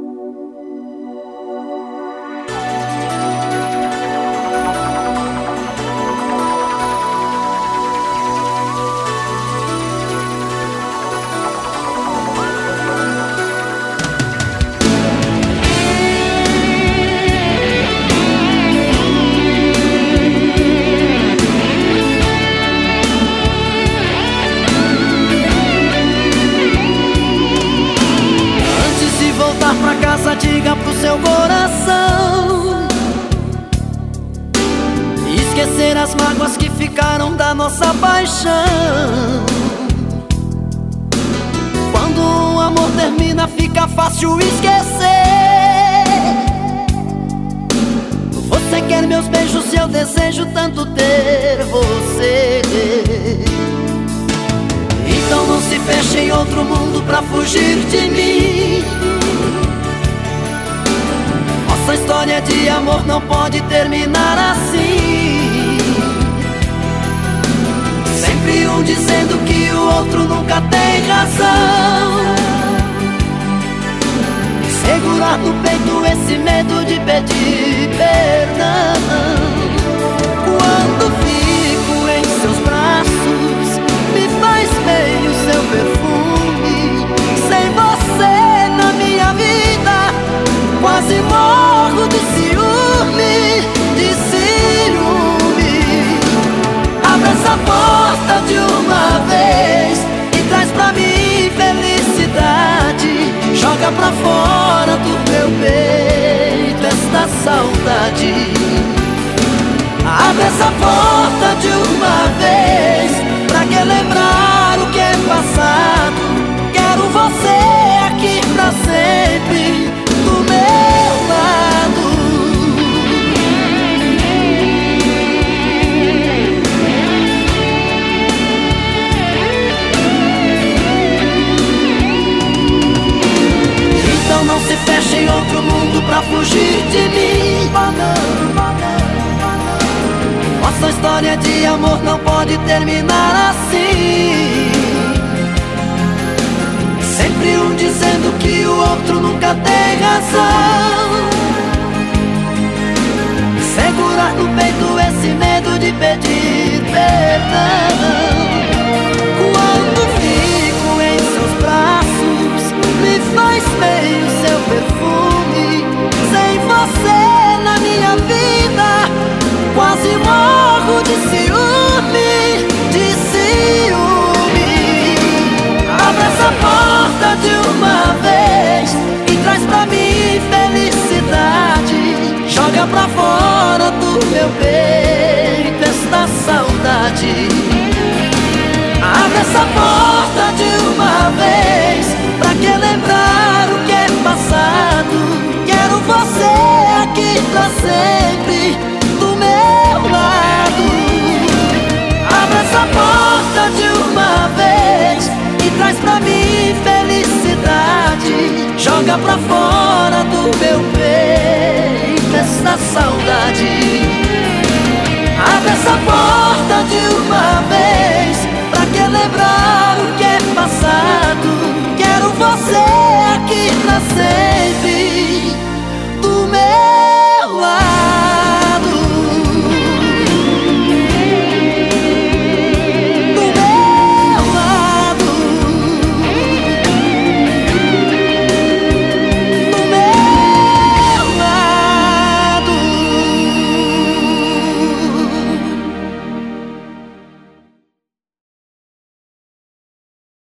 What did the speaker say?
何? Mágoas que ficaram da nossa paixão. Quando o amor termina fica fácil esquecer. Você quer meus beijos e eu desejo tanto ter você. Então não se feche em outro mundo pra fugir de mim. Nossa história de amor não pode terminar assim Sempre um dizendo que o outro nunca tem razão. Segurar no peito esse medo de pedir perdão pra fora do meu peito esta saudade fugir de mim. Nossa história de amor não pode terminar assim. Sempre um dizendo que o outro nunca tem razão. Segurar no peito esse medo de pedir perdão pra mim felicidade. Joga pra fora do meu peito esta saudade. Abre essa porta de uma vez Pra que lembrar o que é passado. Quero você aqui pra sempre Do meu lado. Abre essa porta de uma vez E traz pra mim felicidade. Joga pra fora